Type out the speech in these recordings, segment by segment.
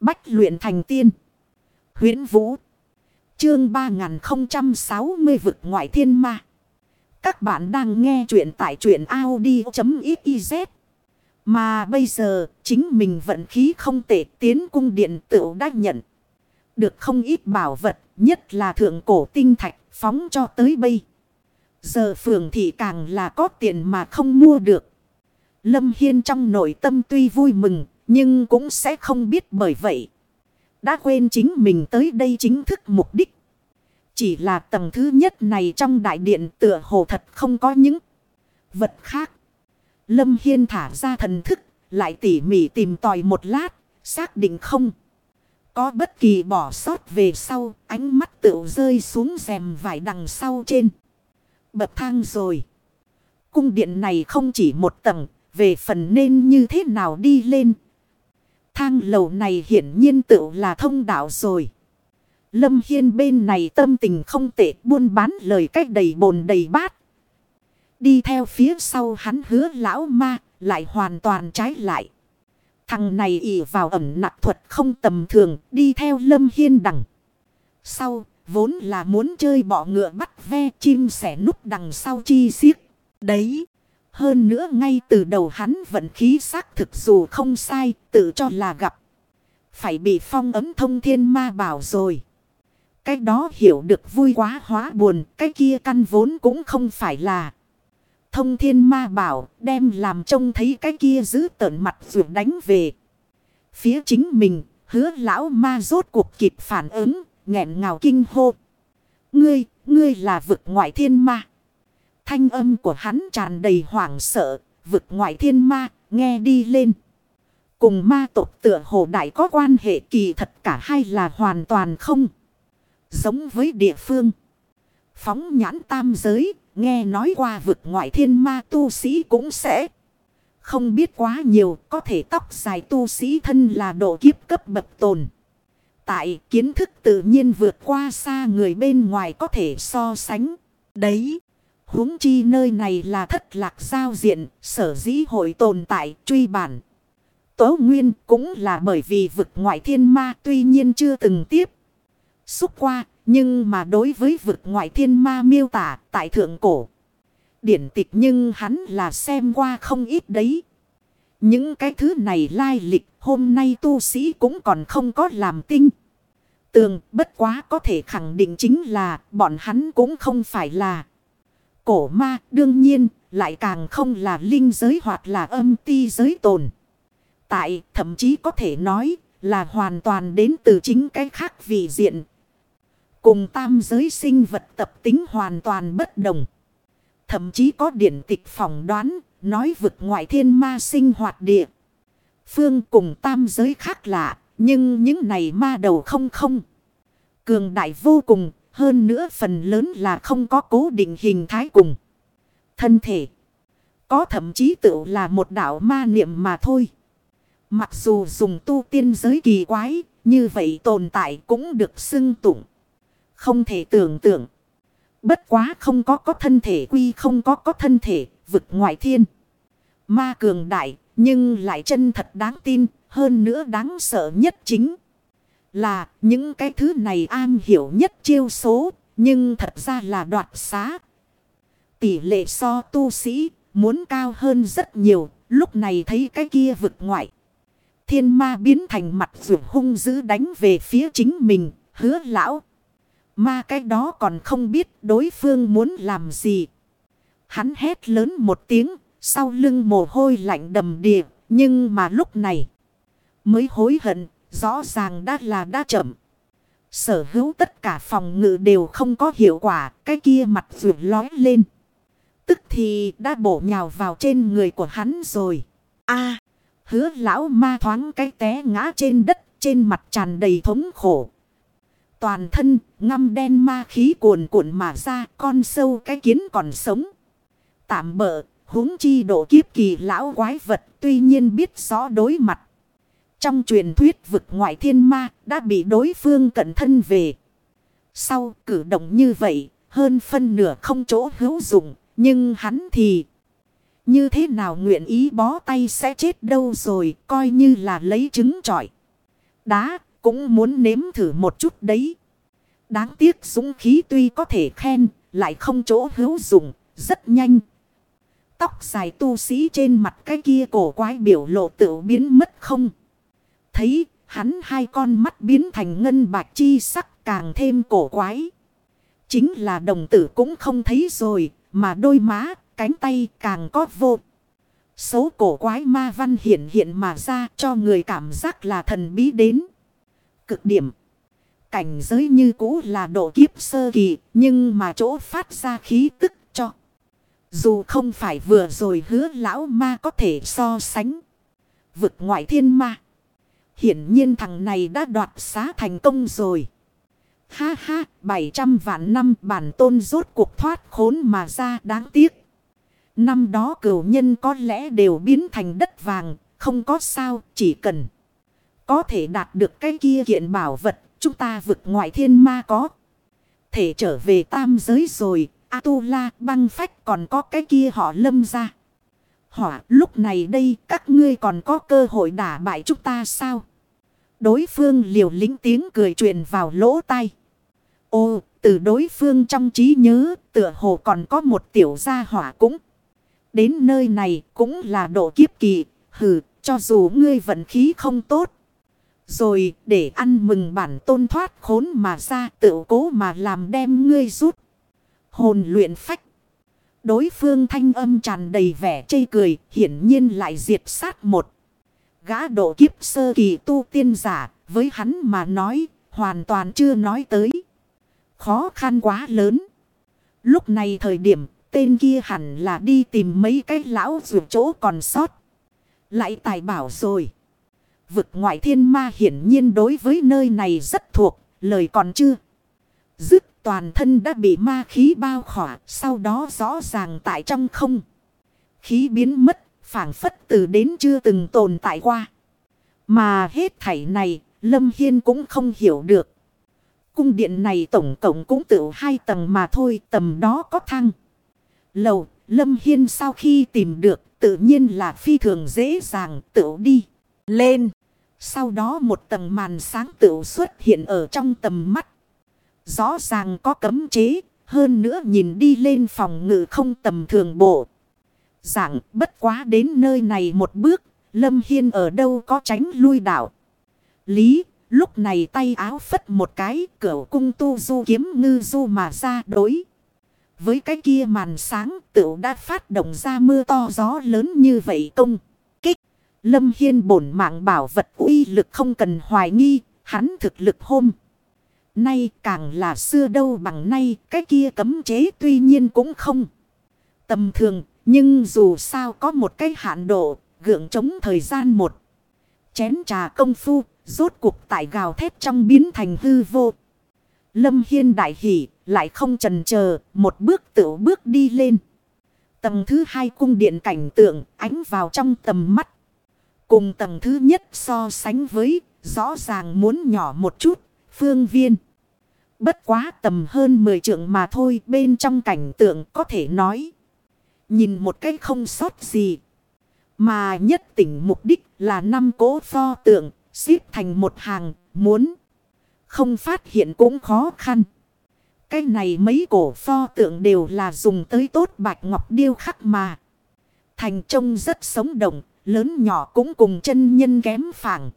Bách luyện thành tiên. huyễn Vũ. Chương 3060 vực ngoại thiên ma. Các bạn đang nghe truyện tại truyện Audi.xyz. Mà bây giờ, chính mình vận khí không tệ, tiến cung điện tựu đã nhận. Được không ít bảo vật, nhất là thượng cổ tinh thạch, phóng cho tới bây. Giờ phường thị càng là có tiền mà không mua được. Lâm Hiên trong nội tâm tuy vui mừng nhưng cũng sẽ không biết bởi vậy. Đã quên chính mình tới đây chính thức mục đích. Chỉ là tầng thứ nhất này trong đại điện tựa hồ thật không có những vật khác. Lâm Hiên thả ra thần thức, lại tỉ mỉ tìm tòi một lát, xác định không. Có bất kỳ bỏ sót về sau, ánh mắt tựu rơi xuống rèm vải đằng sau trên. Bậc thang rồi. Cung điện này không chỉ một tầng, về phần nên như thế nào đi lên. Thang lầu này hiển nhiên tựu là thông đạo rồi. Lâm Hiên bên này tâm tình không tệ, buôn bán lời cách đầy bồn đầy bát. Đi theo phía sau hắn hứa lão ma, lại hoàn toàn trái lại. Thằng này ỉ vào ẩm nặng thuật không tầm thường, đi theo Lâm Hiên đằng. Sau, vốn là muốn chơi bọ ngựa bắt ve chim sẻ núp đằng sau chi xiếc. Đấy. Hơn nữa ngay từ đầu hắn vận khí xác thực dù không sai tự cho là gặp. Phải bị phong ấm thông thiên ma bảo rồi. Cái đó hiểu được vui quá hóa buồn. Cái kia căn vốn cũng không phải là. Thông thiên ma bảo đem làm trông thấy cái kia giữ tợn mặt vượt đánh về. Phía chính mình hứa lão ma rốt cuộc kịp phản ứng nghẹn ngào kinh hô. Ngươi, ngươi là vực ngoại thiên ma. Thanh âm của hắn tràn đầy hoảng sợ, vực ngoại thiên ma, nghe đi lên. Cùng ma tộc tựa hồ đại có quan hệ kỳ thật cả hai là hoàn toàn không. Giống với địa phương. Phóng nhãn tam giới, nghe nói qua vực ngoại thiên ma tu sĩ cũng sẽ. Không biết quá nhiều, có thể tóc dài tu sĩ thân là độ kiếp cấp bậc tồn. Tại kiến thức tự nhiên vượt qua xa người bên ngoài có thể so sánh. Đấy, huống chi nơi này là thất lạc giao diện, sở dĩ hội tồn tại, truy bản. Tố nguyên cũng là bởi vì vực ngoại thiên ma tuy nhiên chưa từng tiếp. Xúc qua, nhưng mà đối với vực ngoại thiên ma miêu tả tại thượng cổ. Điển tịch nhưng hắn là xem qua không ít đấy. Những cái thứ này lai lịch hôm nay tu sĩ cũng còn không có làm tinh. Tường bất quá có thể khẳng định chính là bọn hắn cũng không phải là cổ ma, đương nhiên, lại càng không là linh giới hoặc là âm ti giới tồn. Tại, thậm chí có thể nói, là hoàn toàn đến từ chính cái khác vị diện. Cùng tam giới sinh vật tập tính hoàn toàn bất đồng. Thậm chí có điển tịch phỏng đoán, nói vực ngoại thiên ma sinh hoạt địa. Phương cùng tam giới khác lạ, nhưng những này ma đầu không không. Cường đại vô cùng hơn nữa phần lớn là không có cố định hình thái cùng. Thân thể. Có thậm chí tự là một đạo ma niệm mà thôi. Mặc dù dùng tu tiên giới kỳ quái, như vậy tồn tại cũng được xưng tụng. Không thể tưởng tượng. Bất quá không có có thân thể quy không có có thân thể, vực ngoại thiên. Ma cường đại, nhưng lại chân thật đáng tin, hơn nữa đáng sợ nhất chính. Là những cái thứ này an hiểu nhất chiêu số, nhưng thật ra là đoạt xá. Tỷ lệ so tu sĩ, muốn cao hơn rất nhiều, lúc này thấy cái kia vực ngoại. Thiên ma biến thành mặt vượt hung dữ đánh về phía chính mình, hứa lão. Ma cái đó còn không biết đối phương muốn làm gì. Hắn hét lớn một tiếng, sau lưng mồ hôi lạnh đầm đìa, nhưng mà lúc này mới hối hận, rõ ràng đã là đã chậm. Sở hữu tất cả phòng ngự đều không có hiệu quả, cái kia mặt vượt lói lên. Tức thì đã bổ nhào vào trên người của hắn rồi. a hứa lão ma thoáng cái té ngã trên đất, trên mặt tràn đầy thống khổ. Toàn thân ngâm đen ma khí cuồn cuộn mà ra con sâu cái kiến còn sống. Tạm bỡ huống chi độ kiếp kỳ lão quái vật tuy nhiên biết rõ đối mặt. Trong truyền thuyết vực ngoại thiên ma đã bị đối phương cận thân về. Sau cử động như vậy hơn phân nửa không chỗ hữu dụng nhưng hắn thì như thế nào nguyện ý bó tay sẽ chết đâu rồi coi như là lấy trứng trọi. đá, cũng muốn nếm thử một chút đấy. Đáng tiếc dũng khí tuy có thể khen, lại không chỗ hữu dụng, rất nhanh. Tóc dài tu sĩ trên mặt cái kia cổ quái biểu lộ tự biến mất không. Thấy hắn hai con mắt biến thành ngân bạch chi sắc càng thêm cổ quái. Chính là đồng tử cũng không thấy rồi, mà đôi má, cánh tay càng có vô. Số cổ quái ma văn hiện hiện mà ra cho người cảm giác là thần bí đến. Cực điểm. Cảnh giới như cũ là độ kiếp sơ kỳ, nhưng mà chỗ phát ra khí tức cho. Dù không phải vừa rồi hứa lão ma có thể so sánh. Vực ngoại thiên ma. Hiển nhiên thằng này đã đoạt xá thành công rồi. Ha ha, 700 vạn năm bản tôn rốt cuộc thoát khốn mà ra đáng tiếc. Năm đó cửu nhân có lẽ đều biến thành đất vàng, không có sao, chỉ cần có thể đạt được cái kia kiện bảo vật, chúng ta vực ngoại thiên ma có. Thể trở về tam giới rồi, atula băng phách còn có cái kia họ lâm ra. Hỏa lúc này đây các ngươi còn có cơ hội đả bại chúng ta sao? Đối phương liều lĩnh tiếng cười truyền vào lỗ tai. Ô, từ đối phương trong trí nhớ, tựa hồ còn có một tiểu gia hỏa cũng. Đến nơi này cũng là độ kiếp kỳ, hừ, cho dù ngươi vận khí không tốt. Rồi để ăn mừng bản tôn thoát khốn mà ra tự cố mà làm đem ngươi rút. Hồn luyện phách. Đối phương thanh âm tràn đầy vẻ chây cười, hiển nhiên lại diệt sát một. Gã độ kiếp sơ kỳ tu tiên giả, với hắn mà nói, hoàn toàn chưa nói tới. Khó khăn quá lớn. Lúc này thời điểm, tên kia hẳn là đi tìm mấy cái lão ruột chỗ còn sót. Lại tài bảo rồi. Vực ngoại thiên ma hiển nhiên đối với nơi này rất thuộc, lời còn chưa. Dứt toàn thân đã bị ma khí bao khỏa, sau đó rõ ràng tại trong không. Khí biến mất, phản phất từ đến chưa từng tồn tại qua. Mà hết thảy này, Lâm Hiên cũng không hiểu được. Cung điện này tổng cộng cũng tự hai tầng mà thôi, tầm đó có thang. Lầu, Lâm Hiên sau khi tìm được, tự nhiên là phi thường dễ dàng tự đi. Lên. Sau đó một tầng màn sáng tự xuất hiện ở trong tầm mắt. Rõ ràng có cấm chế, hơn nữa nhìn đi lên phòng ngự không tầm thường bộ. Dạng bất quá đến nơi này một bước, Lâm Hiên ở đâu có tránh lui đảo. Lý, lúc này tay áo phất một cái, cửa cung tu du kiếm ngư du mà ra đối. Với cái kia màn sáng tựu đã phát động ra mưa to gió lớn như vậy công. Kích. Lâm Hiên bổn mạng bảo vật uy lực không cần hoài nghi. Hắn thực lực hôm. Nay càng là xưa đâu bằng nay. Cái kia cấm chế tuy nhiên cũng không. Tầm thường. Nhưng dù sao có một cái hạn độ. Gượng chống thời gian một. Chén trà công phu. Rốt cuộc tại gào thép trong biến thành hư vô. Lâm Hiên đại hỷ lại không trần chờ một bước tự bước đi lên. Tầng thứ hai cung điện cảnh tượng ánh vào trong tầm mắt. Cùng tầng thứ nhất so sánh với rõ ràng muốn nhỏ một chút, phương viên. Bất quá tầm hơn 10 trượng mà thôi bên trong cảnh tượng có thể nói. Nhìn một cái không sót gì. Mà nhất tỉnh mục đích là năm cố pho tượng xếp thành một hàng muốn. Không phát hiện cũng khó khăn. Cái này mấy cổ pho tượng đều là dùng tới tốt bạch ngọc điêu khắc mà. Thành trông rất sống động, lớn nhỏ cũng cùng chân nhân kém phẳng.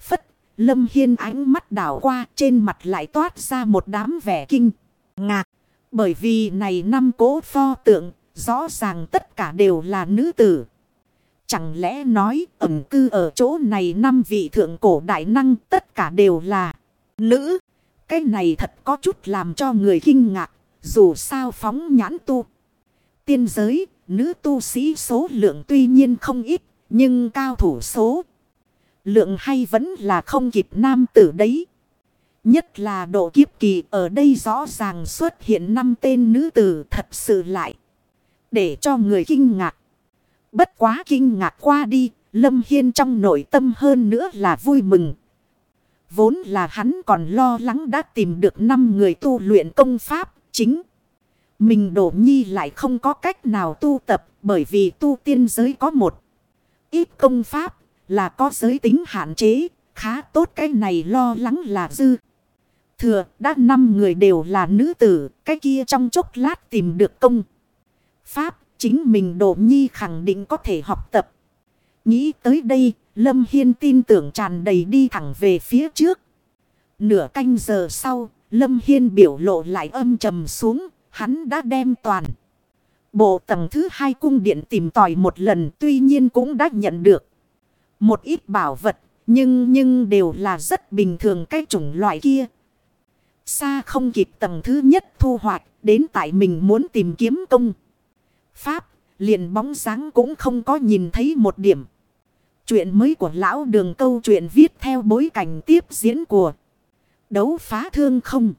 Phất, lâm hiên ánh mắt đảo qua trên mặt lại toát ra một đám vẻ kinh, ngạc. Bởi vì này năm cố pho tượng, rõ ràng tất cả đều là nữ tử. Chẳng lẽ nói ẩn cư ở chỗ này năm vị thượng cổ đại năng tất cả đều là nữ. Cái này thật có chút làm cho người kinh ngạc. Dù sao phóng nhãn tu. Tiên giới, nữ tu sĩ số lượng tuy nhiên không ít. Nhưng cao thủ số. Lượng hay vẫn là không kịp nam tử đấy. Nhất là độ kiếp kỳ ở đây rõ ràng xuất hiện năm tên nữ tử thật sự lại. Để cho người kinh ngạc. Bất quá kinh ngạc qua đi. Lâm Hiên trong nội tâm hơn nữa là vui mừng. Vốn là hắn còn lo lắng đã tìm được 5 người tu luyện công pháp, chính. Mình đổ nhi lại không có cách nào tu tập bởi vì tu tiên giới có một ít công pháp là có giới tính hạn chế. Khá tốt cái này lo lắng là dư. Thừa, đã năm người đều là nữ tử. Cái kia trong chốc lát tìm được công. Pháp, chính mình Đỗ Nhi khẳng định có thể học tập. Nghĩ tới đây, Lâm Hiên tin tưởng tràn đầy đi thẳng về phía trước. Nửa canh giờ sau, Lâm Hiên biểu lộ lại âm trầm xuống. Hắn đã đem toàn. Bộ tầng thứ hai cung điện tìm tòi một lần, tuy nhiên cũng đã nhận được. Một ít bảo vật, nhưng nhưng đều là rất bình thường cái chủng loại kia. Xa không kịp tầng thứ nhất thu hoạch, đến tại mình muốn tìm kiếm công. Pháp, liền bóng dáng cũng không có nhìn thấy một điểm. Chuyện mới của lão đường câu chuyện viết theo bối cảnh tiếp diễn của đấu phá thương không.